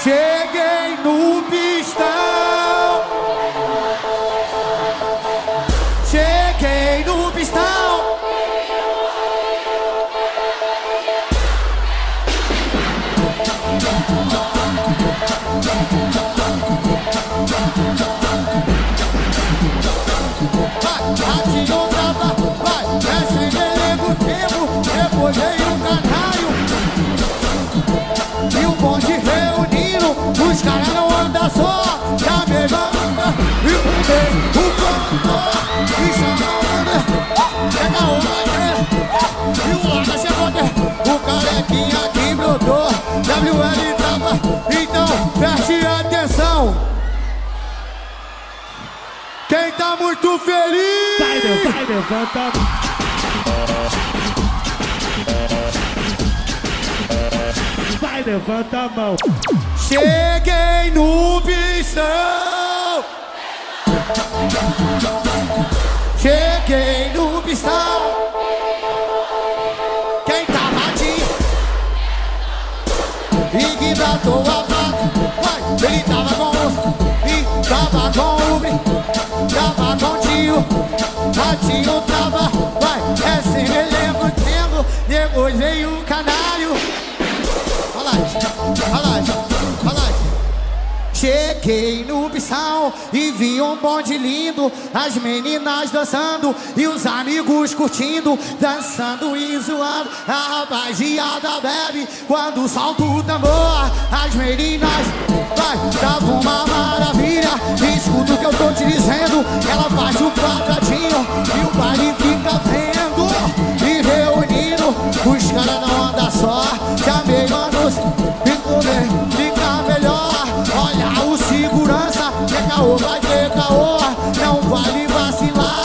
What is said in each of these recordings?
Cheguei no pistão. Cheguei no pistão. E o lado se bote, o carequinha que brotou, WL tava, então preste atenção. Quem tá muito feliz? Vai, meu, vai, levanta. Vai, levanta a mão. Cheguei no pistão. Cheguei e que tratou a vaca, vai, Cheguei no biçal e vi um bonde lindo, as meninas dançando e os amigos curtindo, dançando e zoando. A rapaziada bebe quando solta o tambor. As meninas vai, tava uma maravilha. Escuta o que eu tô te dizendo, ela faz o quadradinho e o baile fica vendo e reunindo. Os caras caô, vai ter caô, não vale vacilar.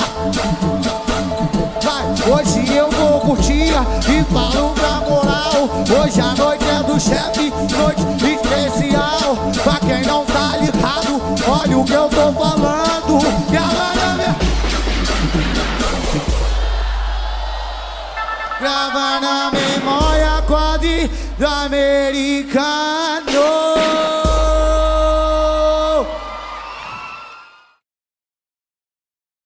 Vai, hoje eu vou curtir e falo pra moral. Hoje a noite é do chefe, noite especial. Pra quem não tá ligado, olha o que eu tô falando. E agora me... Grava na memória quadrilha americana.